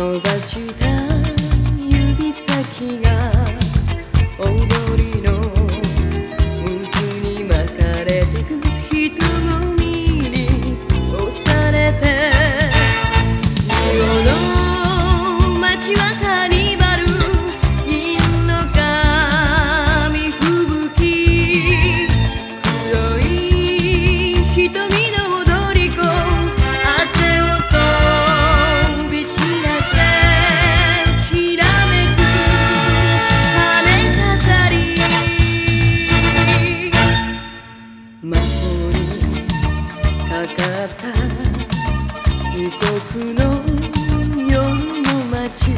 伸ばした指先が悠悠牧马曲